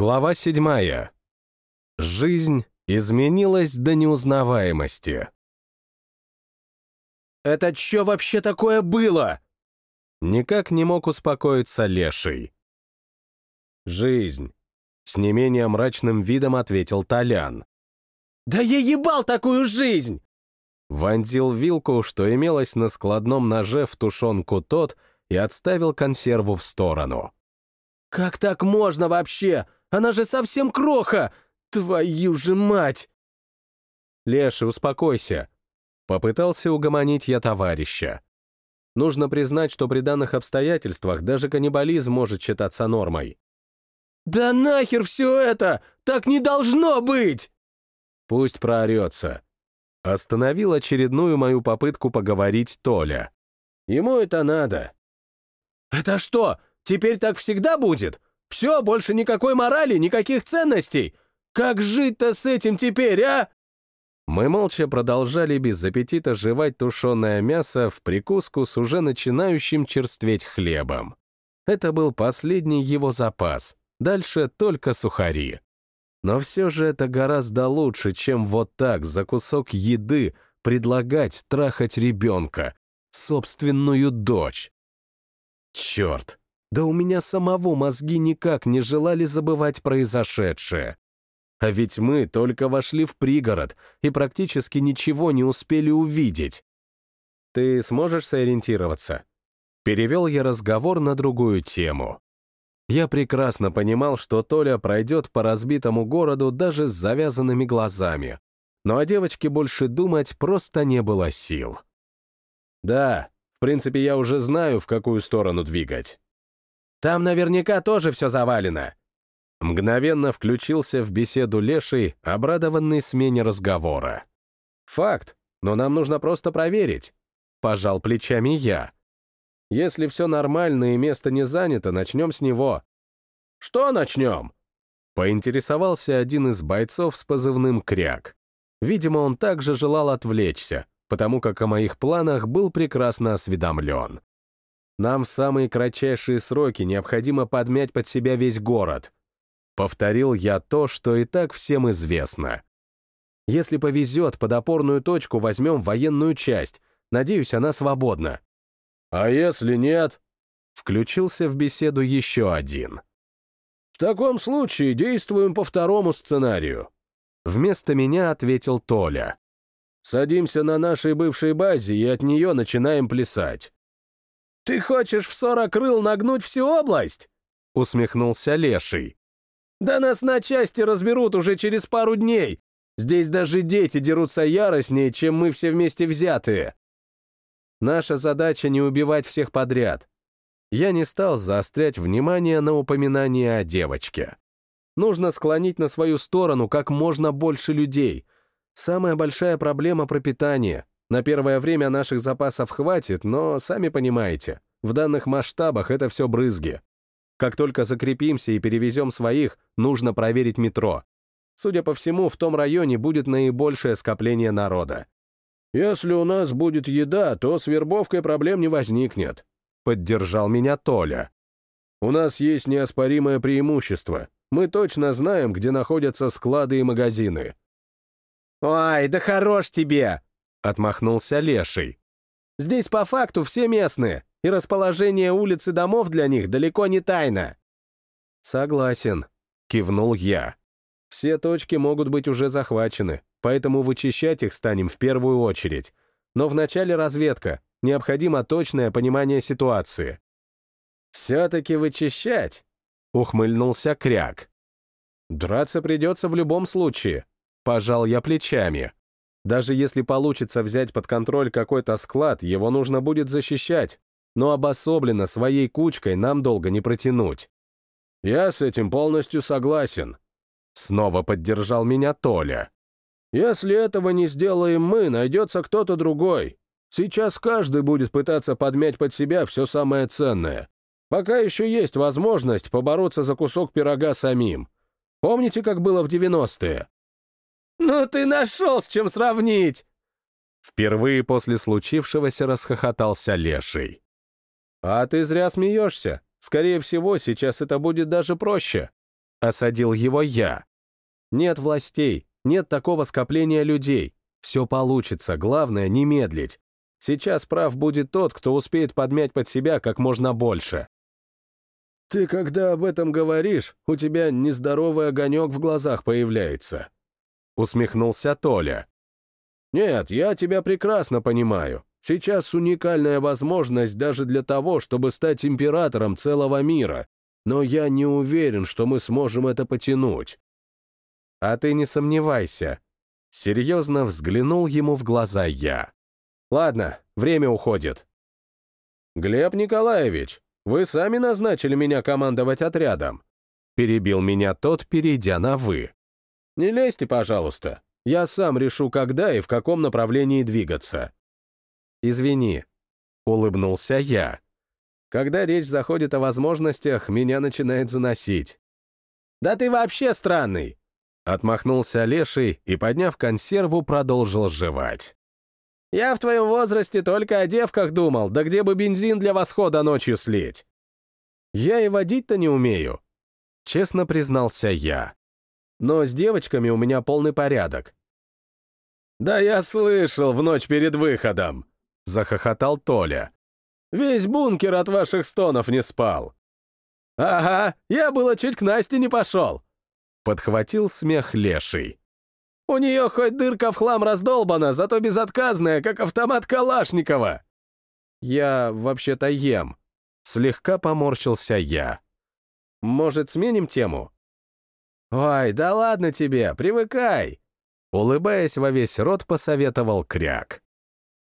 Глава седьмая. Жизнь изменилась до неузнаваемости. «Это что вообще такое было?» Никак не мог успокоиться Леший. «Жизнь», — с не менее мрачным видом ответил Толян. «Да я ебал такую жизнь!» Вонзил вилку, что имелось на складном ноже в тушенку тот, и отставил консерву в сторону. «Как так можно вообще? Она же совсем кроха! Твою же мать!» «Леша, успокойся!» Попытался угомонить я товарища. Нужно признать, что при данных обстоятельствах даже каннибализм может считаться нормой. «Да нахер все это! Так не должно быть!» Пусть проорется. Остановил очередную мою попытку поговорить Толя. Ему это надо. «Это что, теперь так всегда будет? Все, больше никакой морали, никаких ценностей! Как жить-то с этим теперь, а?» Мы молча продолжали без аппетита жевать тушеное мясо в прикуску с уже начинающим черстветь хлебом. Это был последний его запас, дальше только сухари. Но все же это гораздо лучше, чем вот так за кусок еды предлагать трахать ребенка, собственную дочь. Черт, да у меня самого мозги никак не желали забывать произошедшее. А ведь мы только вошли в пригород и практически ничего не успели увидеть. Ты сможешь сориентироваться? Перевел я разговор на другую тему. Я прекрасно понимал, что Толя пройдет по разбитому городу даже с завязанными глазами. Но о девочке больше думать просто не было сил. Да, в принципе, я уже знаю, в какую сторону двигать. Там наверняка тоже все завалено. Мгновенно включился в беседу Леший, обрадованный смене разговора. Факт, но нам нужно просто проверить. Пожал плечами я. Если все нормально и место не занято, начнем с него. Что начнем? Поинтересовался один из бойцов с позывным «Кряк». Видимо, он также желал отвлечься, потому как о моих планах был прекрасно осведомлен. Нам в самые кратчайшие сроки необходимо подмять под себя весь город. Повторил я то, что и так всем известно. Если повезет, под опорную точку возьмем военную часть. Надеюсь, она свободна. А если нет? Включился в беседу еще один. В таком случае действуем по второму сценарию. Вместо меня ответил Толя. Садимся на нашей бывшей базе и от нее начинаем плясать. «Ты хочешь в сорок крыл нагнуть всю область?» — усмехнулся Леший. «Да нас на части разберут уже через пару дней. Здесь даже дети дерутся яростнее, чем мы все вместе взятые. Наша задача не убивать всех подряд. Я не стал заострять внимание на упоминание о девочке. Нужно склонить на свою сторону как можно больше людей. Самая большая проблема — пропитание. На первое время наших запасов хватит, но, сами понимаете, в данных масштабах это все брызги. Как только закрепимся и перевезем своих, нужно проверить метро. Судя по всему, в том районе будет наибольшее скопление народа. «Если у нас будет еда, то с вербовкой проблем не возникнет», — поддержал меня Толя. «У нас есть неоспоримое преимущество. Мы точно знаем, где находятся склады и магазины». «Ой, да хорош тебе!» — отмахнулся Леший. «Здесь по факту все местные, и расположение улиц и домов для них далеко не тайна». «Согласен», — кивнул я. «Все точки могут быть уже захвачены, поэтому вычищать их станем в первую очередь. Но вначале разведка, необходимо точное понимание ситуации. «Все-таки вычищать?» — ухмыльнулся Кряк. «Драться придется в любом случае», — пожал я плечами. «Даже если получится взять под контроль какой-то склад, его нужно будет защищать, но обособленно своей кучкой нам долго не протянуть». «Я с этим полностью согласен», — снова поддержал меня Толя. Если этого не сделаем мы, найдется кто-то другой. Сейчас каждый будет пытаться подмять под себя все самое ценное. Пока еще есть возможность побороться за кусок пирога самим. Помните, как было в 90-е? «Ну ты нашел, с чем сравнить!» Впервые после случившегося расхохотался Леший. «А ты зря смеешься. Скорее всего, сейчас это будет даже проще. — осадил его я. «Нет властей, нет такого скопления людей. Все получится, главное — не медлить. Сейчас прав будет тот, кто успеет подмять под себя как можно больше». «Ты, когда об этом говоришь, у тебя нездоровый огонек в глазах появляется», — усмехнулся Толя. «Нет, я тебя прекрасно понимаю. Сейчас уникальная возможность даже для того, чтобы стать императором целого мира, но я не уверен, что мы сможем это потянуть». «А ты не сомневайся», — серьезно взглянул ему в глаза я. «Ладно, время уходит». «Глеб Николаевич, вы сами назначили меня командовать отрядом. Перебил меня тот, перейдя на «вы». Не лезьте, пожалуйста. Я сам решу, когда и в каком направлении двигаться. Извини. Улыбнулся я. Когда речь заходит о возможностях, меня начинает заносить. «Да ты вообще странный!» Отмахнулся Леший и, подняв консерву, продолжил жевать. Я в твоем возрасте только о девках думал, да где бы бензин для восхода ночью слить? Я и водить-то не умею. Честно признался я. Но с девочками у меня полный порядок. «Да я слышал в ночь перед выходом!» — захохотал Толя. «Весь бункер от ваших стонов не спал!» «Ага, я было чуть к Насте не пошел!» — подхватил смех Леший. У нее хоть дырка в хлам раздолбана, зато безотказная, как автомат Калашникова. Я вообще-то ем. Слегка поморщился я. Может, сменим тему? Ой, да ладно тебе, привыкай. Улыбаясь во весь рот, посоветовал Кряк.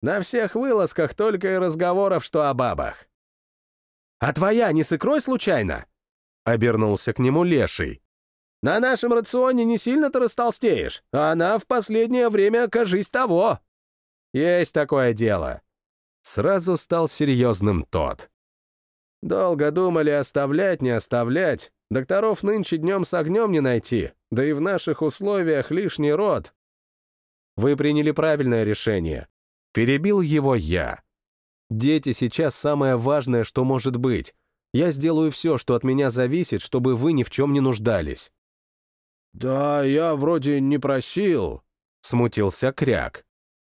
На всех вылазках только и разговоров, что о бабах. «А твоя не с икрой случайно?» Обернулся к нему Леший. На нашем рационе не сильно-то растолстеешь, а она в последнее время, кажись, того. Есть такое дело. Сразу стал серьезным тот. Долго думали, оставлять, не оставлять. Докторов нынче днем с огнем не найти, да и в наших условиях лишний род. Вы приняли правильное решение. Перебил его я. Дети сейчас самое важное, что может быть. Я сделаю все, что от меня зависит, чтобы вы ни в чем не нуждались. «Да, я вроде не просил», — смутился Кряк.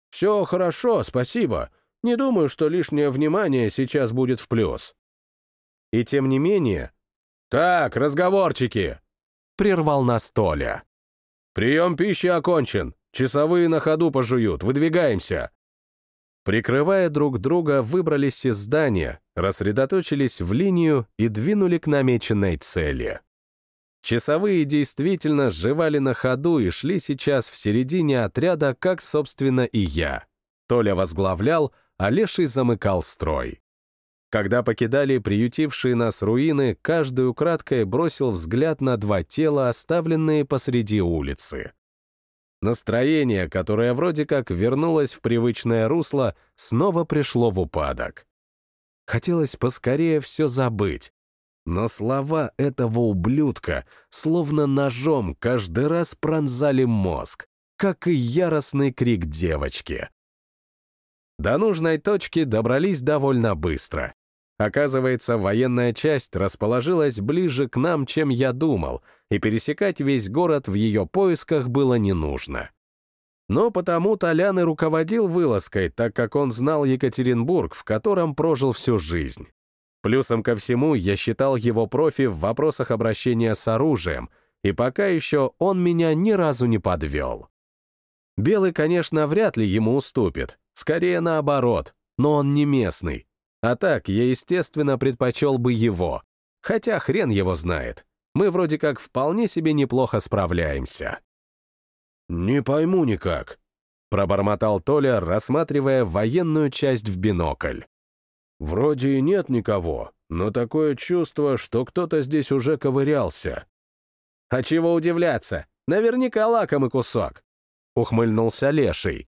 «Все хорошо, спасибо. Не думаю, что лишнее внимание сейчас будет в плюс». И тем не менее... «Так, разговорчики!» — прервал нас Толя. «Прием пищи окончен. Часовые на ходу пожуют. Выдвигаемся». Прикрывая друг друга, выбрались из здания, рассредоточились в линию и двинули к намеченной цели. Часовые действительно сживали на ходу и шли сейчас в середине отряда, как, собственно, и я. Толя возглавлял, а Леший замыкал строй. Когда покидали приютившие нас руины, каждый украдкой бросил взгляд на два тела, оставленные посреди улицы. Настроение, которое вроде как вернулось в привычное русло, снова пришло в упадок. Хотелось поскорее все забыть, но слова этого ублюдка словно ножом каждый раз пронзали мозг, как и яростный крик девочки. До нужной точки добрались довольно быстро. Оказывается, военная часть расположилась ближе к нам, чем я думал, и пересекать весь город в ее поисках было не нужно. Но потому Толян и руководил вылазкой, так как он знал Екатеринбург, в котором прожил всю жизнь. Плюсом ко всему, я считал его профи в вопросах обращения с оружием, и пока еще он меня ни разу не подвел. Белый, конечно, вряд ли ему уступит, скорее наоборот, но он не местный. А так, я, естественно, предпочел бы его, хотя хрен его знает. Мы вроде как вполне себе неплохо справляемся. «Не пойму никак», — пробормотал Толя, рассматривая военную часть в бинокль. Вроде и нет никого, но такое чувство, что кто-то здесь уже ковырялся. А чего удивляться? Наверняка лакомый кусок. Ухмыльнулся Леший.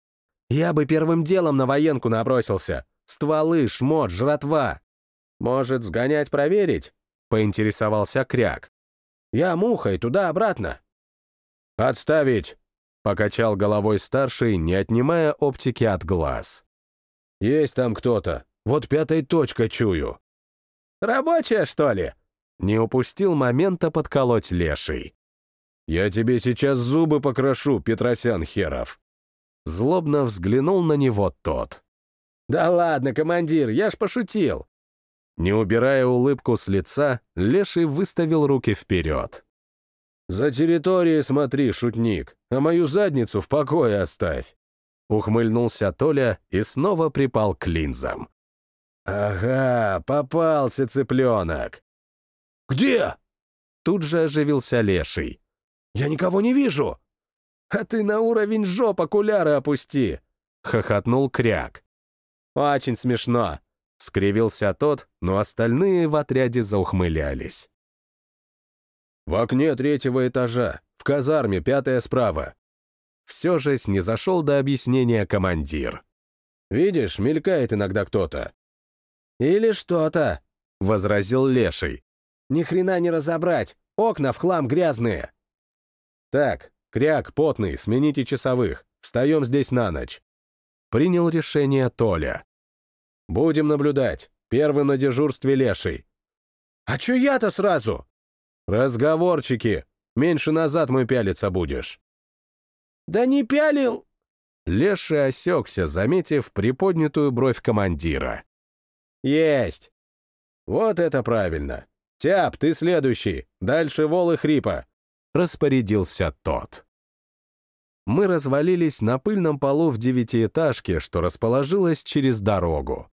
Я бы первым делом на военку набросился. Стволы, шмот, жратва. Может, сгонять проверить? Поинтересовался Кряк. Я мухой туда-обратно. Отставить! Покачал головой старший, не отнимая оптики от глаз. Есть там кто-то, вот пятой точкой чую. «Рабочая, что ли?» Не упустил момента подколоть леший. «Я тебе сейчас зубы покрошу, Петросян Херов!» Злобно взглянул на него тот. «Да ладно, командир, я ж пошутил!» Не убирая улыбку с лица, Леший выставил руки вперед. «За территорией смотри, шутник, а мою задницу в покое оставь!» Ухмыльнулся Толя и снова припал к линзам. «Ага, попался цыпленок!» «Где?» Тут же оживился Леший. «Я никого не вижу!» «А ты на уровень жоп окуляры опусти!» — хохотнул Кряк. «Очень смешно!» — скривился тот, но остальные в отряде заухмылялись. «В окне третьего этажа, в казарме, пятая справа». Все же снизошел до объяснения командир. «Видишь, мелькает иногда кто-то». «Или что-то», — возразил Леший. «Ни хрена не разобрать, окна в хлам грязные». «Так, кряк, потный, смените часовых, встаем здесь на ночь». Принял решение Толя. «Будем наблюдать. Первым на дежурстве Леший». «А чё я-то сразу?» «Разговорчики. Меньше назад мой пялиться будешь». «Да не пялил!» Леший осекся, заметив приподнятую бровь командира. «Есть!» «Вот это правильно! Тяп, ты следующий! Дальше вол и хрипа!» Распорядился тот. Мы развалились на пыльном полу в девятиэтажке, что расположилось через дорогу.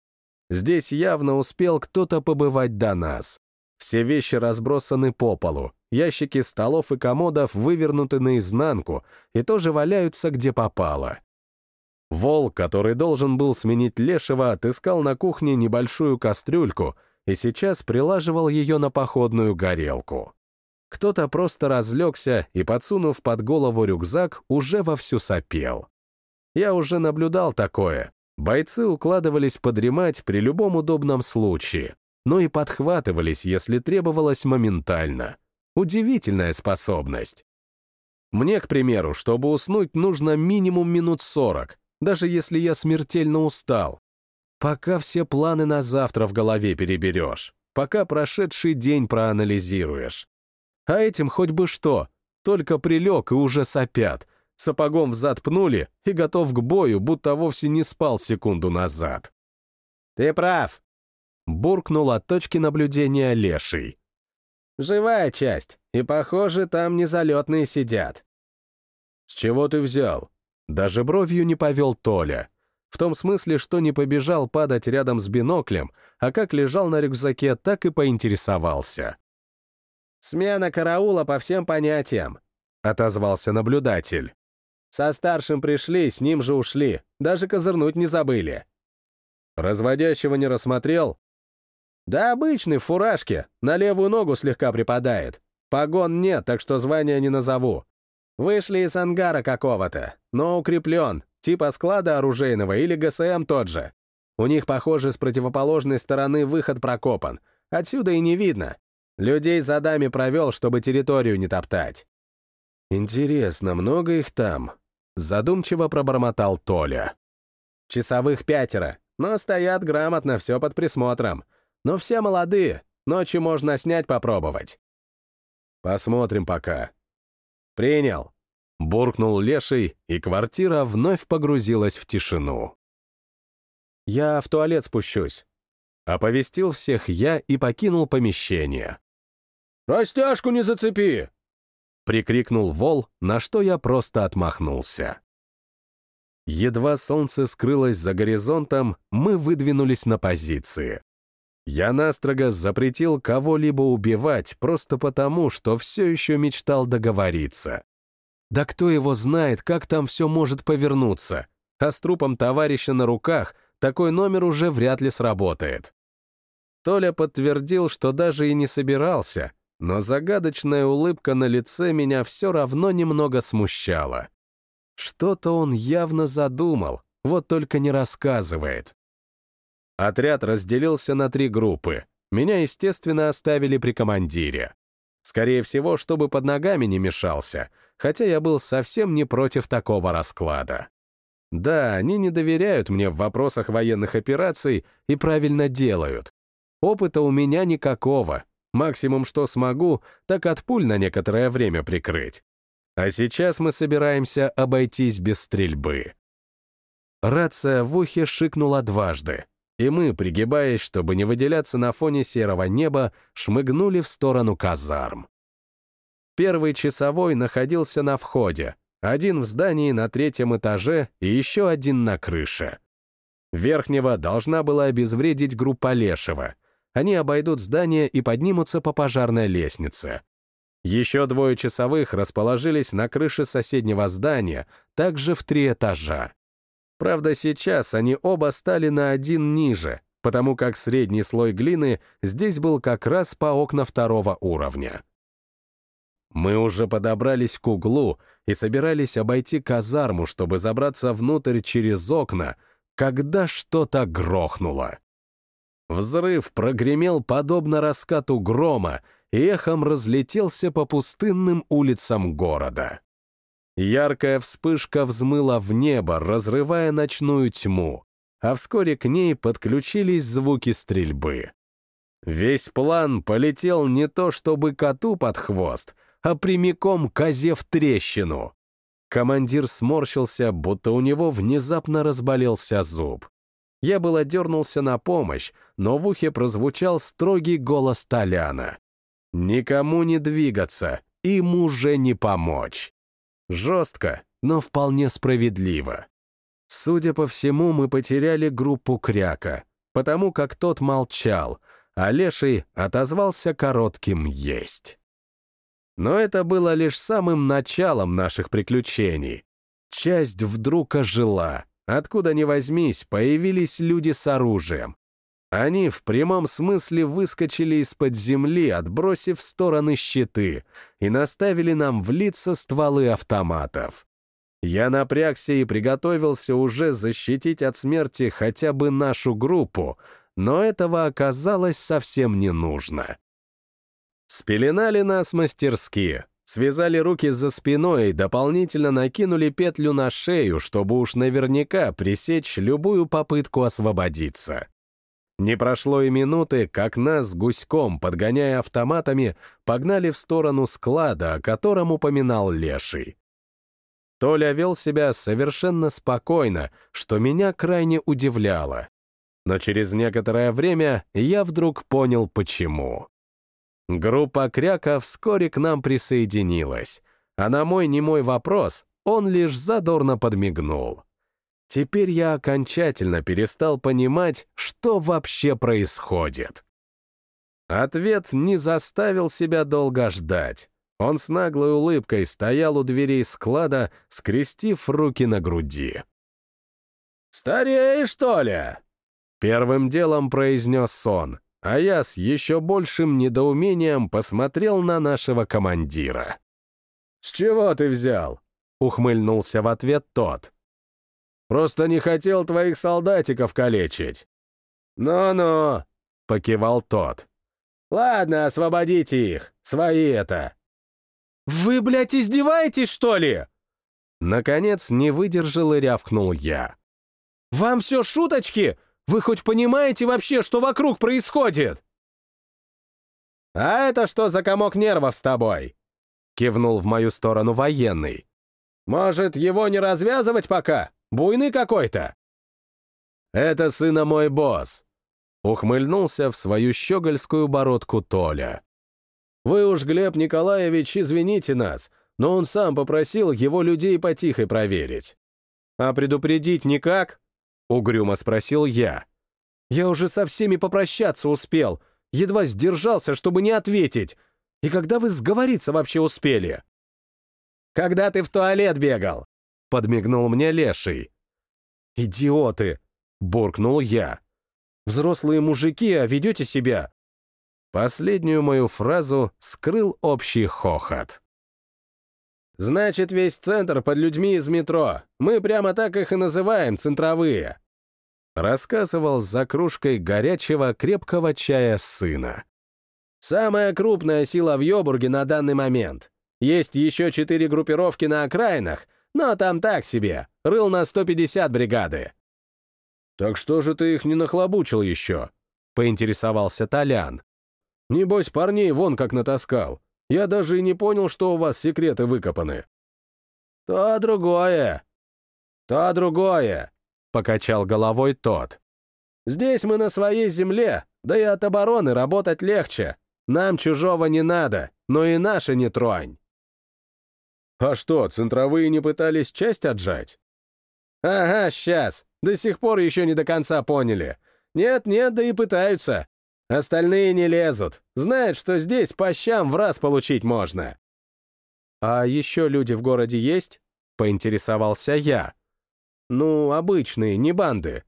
Здесь явно успел кто-то побывать до нас. Все вещи разбросаны по полу, ящики столов и комодов вывернуты наизнанку и тоже валяются где попало. Волк, который должен был сменить Лешего, отыскал на кухне небольшую кастрюльку и сейчас прилаживал ее на походную горелку. Кто-то просто разлегся и, подсунув под голову рюкзак, уже вовсю сопел. Я уже наблюдал такое. Бойцы укладывались подремать при любом удобном случае но и подхватывались, если требовалось моментально. Удивительная способность. Мне, к примеру, чтобы уснуть, нужно минимум минут сорок, даже если я смертельно устал. Пока все планы на завтра в голове переберешь, пока прошедший день проанализируешь. А этим хоть бы что, только прилег и уже сопят, сапогом взад пнули и готов к бою, будто вовсе не спал секунду назад. «Ты прав», буркнул от точки наблюдения леший. «Живая часть, и, похоже, там незалетные сидят». «С чего ты взял?» Даже бровью не повел Толя. В том смысле, что не побежал падать рядом с биноклем, а как лежал на рюкзаке, так и поинтересовался. «Смена караула по всем понятиям», — отозвался наблюдатель. «Со старшим пришли, с ним же ушли, даже козырнуть не забыли». «Разводящего не рассмотрел?» Да обычный, в фуражке, на левую ногу слегка припадает. Погон нет, так что звания не назову. Вышли из ангара какого-то, но укреплен, типа склада оружейного или ГСМ тот же. У них, похоже, с противоположной стороны выход прокопан. Отсюда и не видно. Людей за дами провел, чтобы территорию не топтать. Интересно, много их там? Задумчиво пробормотал Толя. Часовых пятеро, но стоят грамотно, все под присмотром. Но все молодые, ночью можно снять попробовать. Посмотрим пока. Принял. Буркнул Леший, и квартира вновь погрузилась в тишину. Я в туалет спущусь. Оповестил всех я и покинул помещение. «Растяжку не зацепи!» Прикрикнул Вол, на что я просто отмахнулся. Едва солнце скрылось за горизонтом, мы выдвинулись на позиции. Я настрого запретил кого-либо убивать просто потому, что все еще мечтал договориться. Да кто его знает, как там все может повернуться, а с трупом товарища на руках такой номер уже вряд ли сработает. Толя подтвердил, что даже и не собирался, но загадочная улыбка на лице меня все равно немного смущала. Что-то он явно задумал, вот только не рассказывает. Отряд разделился на три группы. Меня, естественно, оставили при командире. Скорее всего, чтобы под ногами не мешался, хотя я был совсем не против такого расклада. Да, они не доверяют мне в вопросах военных операций и правильно делают. Опыта у меня никакого, Максимум, что смогу, так от пуль на некоторое время прикрыть. А сейчас мы собираемся обойтись без стрельбы. Рация в ухе шикнула дважды, и мы, пригибаясь, чтобы не выделяться на фоне серого неба, шмыгнули в сторону казарм. Первый часовой находился на входе, один в здании на третьем этаже и еще один на крыше. Верхнего должна была обезвредить группа Лешева. Они обойдут здание и поднимутся по пожарной лестнице. Еще двое часовых расположились на крыше соседнего здания, также в три этажа. Правда, сейчас они оба стали на один ниже, потому как средний слой глины здесь был как раз по окна второго уровня. Мы уже подобрались к углу и собирались обойти казарму, чтобы забраться внутрь через окна, когда что-то грохнуло. Взрыв прогремел подобно раскату грома и эхом разлетелся по пустынным улицам города. Яркая вспышка взмыла в небо, разрывая ночную тьму, а вскоре к ней подключились звуки стрельбы. Весь план полетел не то чтобы коту под хвост, а прямиком козе в трещину. Командир сморщился, будто у него внезапно разболелся зуб. Я было дернулся на помощь, но в ухе прозвучал строгий голос Толяна. «Никому не двигаться, им уже не помочь». Жестко, но вполне справедливо. Судя по всему, мы потеряли группу Кряка, потому как тот молчал, а Леший отозвался коротким «есть». Но это было лишь самым началом наших приключений. Часть вдруг ожила. Откуда ни возьмись, появились люди с оружием. Они в прямом смысле выскочили из-под земли, отбросив в стороны щиты, и наставили нам в лица стволы автоматов. Я напрягся и приготовился уже защитить от смерти хотя бы нашу группу, но этого оказалось совсем не нужно. Спеленали нас мастерски, связали руки за спиной и дополнительно накинули петлю на шею, чтобы уж наверняка пресечь любую попытку освободиться. Не прошло и минуты, как нас гуськом, подгоняя автоматами, погнали в сторону склада, о котором упоминал Леший. Толя вел себя совершенно спокойно, что меня крайне удивляло. Но через некоторое время я вдруг понял, почему. Группа Кряка вскоре к нам присоединилась, а на мой немой вопрос он лишь задорно подмигнул. Теперь я окончательно перестал понимать, что вообще происходит. Ответ не заставил себя долго ждать. Он с наглой улыбкой стоял у дверей склада, скрестив руки на груди. «Стареешь, что ли?» Первым делом произнес он, а я с еще большим недоумением посмотрел на нашего командира. «С чего ты взял?» — ухмыльнулся в ответ тот. «Просто не хотел твоих солдатиков калечить». «Ну-ну», — покивал тот. «Ладно, освободите их, свои это». «Вы, блядь, издеваетесь, что ли?» Наконец не выдержал и рявкнул я. «Вам все шуточки? Вы хоть понимаете вообще, что вокруг происходит?» «А это что за комок нервов с тобой?» — кивнул в мою сторону военный. «Может, его не развязывать пока? Буйный какой-то?» «Это сына мой босс», — ухмыльнулся в свою щегольскую бородку Толя. «Вы уж, Глеб Николаевич, извините нас, но он сам попросил его людей потихо проверить». «А предупредить никак?» Угрюмо спросил я. Я уже со всеми попрощаться успел, едва сдержался, чтобы не ответить. И когда вы сговориться вообще успели? Когда ты в туалет бегал? Подмигнул мне Леший. Идиоты! Буркнул я. Взрослые мужики, а ведете себя? Последнюю мою фразу скрыл общий хохот. Значит, весь центр под людьми из метро. Мы прямо так их и называем, центровые. Рассказывал за кружкой горячего крепкого чая сына. Самая крупная сила в Йобурге на данный момент. Есть еще четыре группировки на окраинах, но там так себе, рыл на 150 бригады. «Так что же ты их не нахлобучил еще?» — поинтересовался Толян. Небось, парней вон как натаскал. Я даже и не понял, что у вас секреты выкопаны». «То другое. То другое», — покачал головой тот. «Здесь мы на своей земле, да и от обороны работать легче. Нам чужого не надо, но и наши не тронь». «А что, центровые не пытались часть отжать?» «Ага, сейчас. До сих пор еще не до конца поняли. Нет-нет, да и пытаются. Остальные не лезут. Знают, что здесь по щам в раз получить можно». «А еще люди в городе есть?» — поинтересовался я. «Ну, обычные, не банды».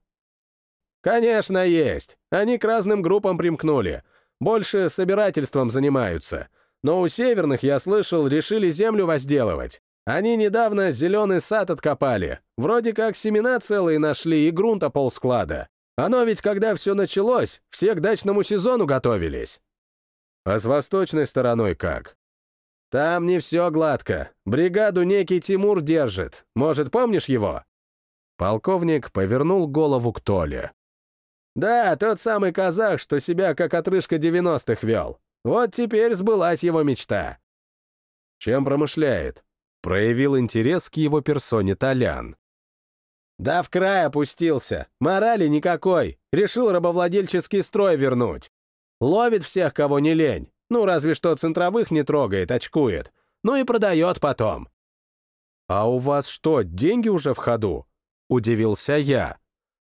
«Конечно, есть. Они к разным группам примкнули. Больше собирательством занимаются. Но у северных, я слышал, решили землю возделывать. Они недавно зеленый сад откопали. Вроде как семена целые нашли и грунта полсклада. Оно ведь, когда все началось, все к дачному сезону готовились. А с восточной стороной как? Там не все гладко. Бригаду некий Тимур держит. Может, помнишь его? Полковник повернул голову к Толе. Да, тот самый казах, что себя как отрыжка 90-х вел. Вот теперь сбылась его мечта. Чем промышляет? Проявил интерес к его персоне Толян. Да в край опустился. Морали никакой. Решил рабовладельческий строй вернуть. Ловит всех, кого не лень. Ну, разве что центровых не трогает, очкует. Ну и продает потом. «А у вас что, деньги уже в ходу?» — удивился я.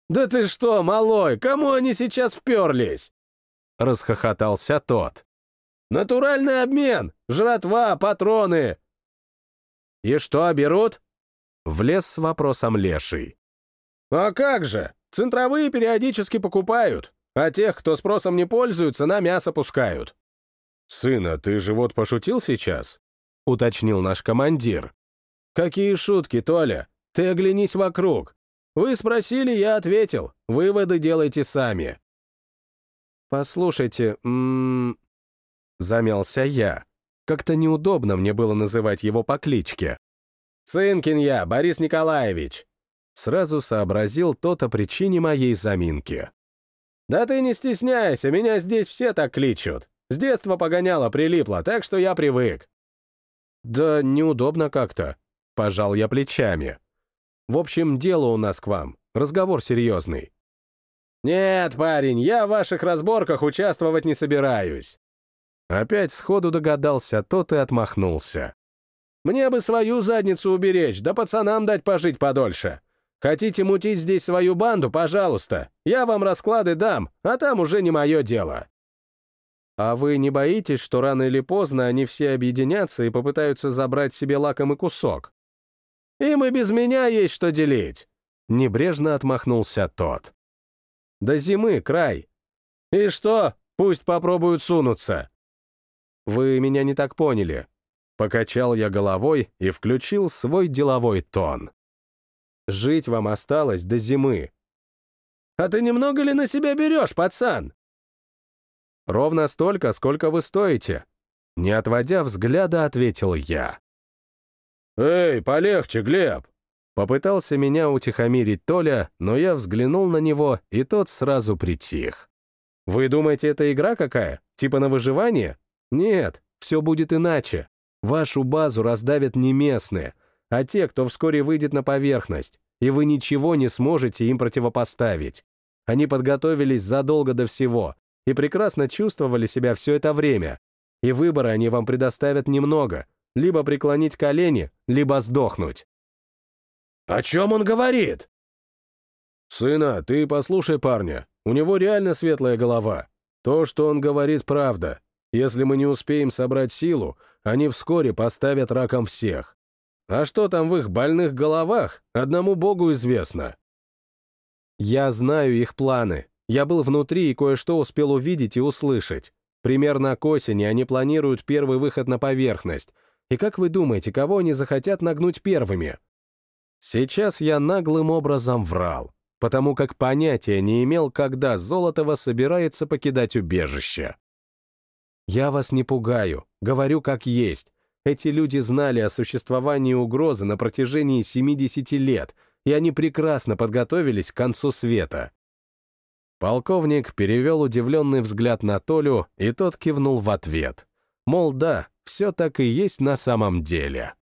«Да ты что, малой, кому они сейчас вперлись?» — расхохотался тот. Натуральный обмен! Жратва, патроны!» «И что, берут?» Влез с вопросом Леший. «А как же? Центровые периодически покупают, а тех, кто спросом не пользуются, на мясо пускают». «Сына, ты же вот пошутил сейчас?» — уточнил наш командир. «Какие шутки, Толя? Ты оглянись вокруг. Вы спросили, я ответил. Выводы делайте сами». «Послушайте, м -м, Замялся я. Как-то неудобно мне было называть его по кличке. «Цинкин я, Борис Николаевич!» Сразу сообразил тот о причине моей заминки. «Да ты не стесняйся, меня здесь все так кличут. С детства погоняло прилипло, так что я привык». «Да неудобно как-то», — пожал я плечами. «В общем, дело у нас к вам, разговор серьезный». «Нет, парень, я в ваших разборках участвовать не собираюсь. Опять сходу догадался тот и отмахнулся. «Мне бы свою задницу уберечь, да пацанам дать пожить подольше. Хотите мутить здесь свою банду, пожалуйста. Я вам расклады дам, а там уже не мое дело». «А вы не боитесь, что рано или поздно они все объединятся и попытаются забрать себе лакомый кусок?» «Им и без меня есть что делить», — небрежно отмахнулся тот. «До зимы край. И что, пусть попробуют сунуться. Вы меня не так поняли. Покачал я головой и включил свой деловой тон. Жить вам осталось до зимы. А ты немного ли на себя берешь, пацан? Ровно столько, сколько вы стоите. Не отводя взгляда, ответил я. «Эй, полегче, Глеб!» Попытался меня утихомирить Толя, но я взглянул на него, и тот сразу притих. «Вы думаете, это игра какая? Типа на выживание? Нет, все будет иначе. Вашу базу раздавят не местные, а те, кто вскоре выйдет на поверхность, и вы ничего не сможете им противопоставить. Они подготовились задолго до всего и прекрасно чувствовали себя все это время. И выбора они вам предоставят немного, либо преклонить колени, либо сдохнуть. «О чем он говорит?» «Сына, ты послушай парня, у него реально светлая голова. То, что он говорит, правда. Если мы не успеем собрать силу, они вскоре поставят раком всех. А что там в их больных головах, одному богу известно. Я знаю их планы. Я был внутри и кое-что успел увидеть и услышать. Примерно к осени они планируют первый выход на поверхность. И как вы думаете, кого они захотят нагнуть первыми? Сейчас я наглым образом врал, потому как понятия не имел, когда Золотова собирается покидать убежище. Я вас не пугаю, говорю как есть. Эти люди знали о существовании угрозы на протяжении 70 лет, и они прекрасно подготовились к концу света. Полковник перевел удивленный взгляд на Толю, и тот кивнул в ответ. Мол, да, все так и есть на самом деле.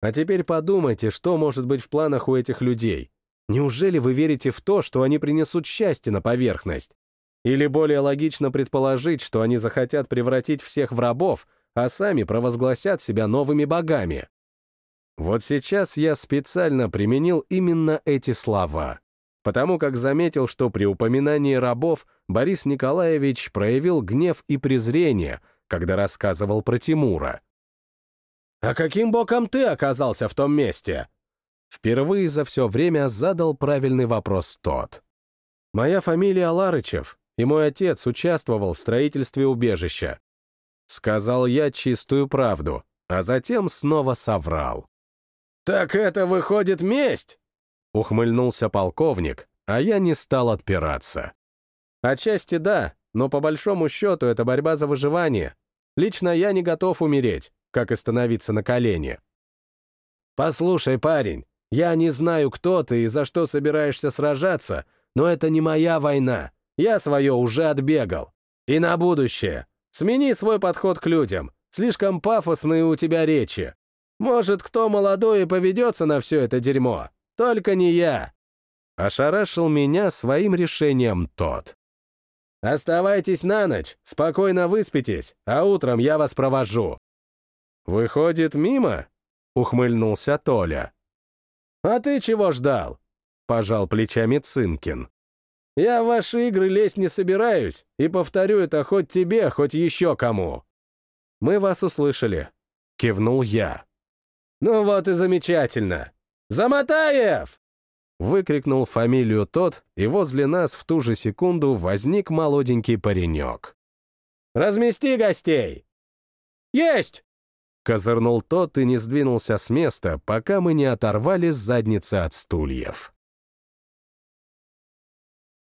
А теперь подумайте, что может быть в планах у этих людей. Неужели вы верите в то, что они принесут счастье на поверхность? Или более логично предположить, что они захотят превратить всех в рабов, а сами провозгласят себя новыми богами? Вот сейчас я специально применил именно эти слова потому как заметил, что при упоминании рабов Борис Николаевич проявил гнев и презрение, когда рассказывал про Тимура. «А каким боком ты оказался в том месте?» Впервые за все время задал правильный вопрос тот. «Моя фамилия Ларычев, и мой отец участвовал в строительстве убежища». Сказал я чистую правду, а затем снова соврал. «Так это выходит месть?» Ухмыльнулся полковник, а я не стал отпираться. Отчасти да, но по большому счету это борьба за выживание. Лично я не готов умереть, как и становиться на колени. Послушай, парень, я не знаю, кто ты и за что собираешься сражаться, но это не моя война. Я свое уже отбегал. И на будущее. Смени свой подход к людям. Слишком пафосные у тебя речи. Может, кто молодой и поведется на все это дерьмо, только не я!» Ошарашил меня своим решением тот. «Оставайтесь на ночь, спокойно выспитесь, а утром я вас провожу». «Выходит, мимо?» — ухмыльнулся Толя. «А ты чего ждал?» — пожал плечами Цинкин. «Я в ваши игры лезть не собираюсь, и повторю это хоть тебе, хоть еще кому». «Мы вас услышали», — кивнул я. «Ну вот и замечательно. «Замотаев!» Выкрикнул фамилию тот, и возле нас в ту же секунду возник молоденький паренек. «Размести гостей!» «Есть!» Козырнул тот и не сдвинулся с места, пока мы не оторвали задницы от стульев.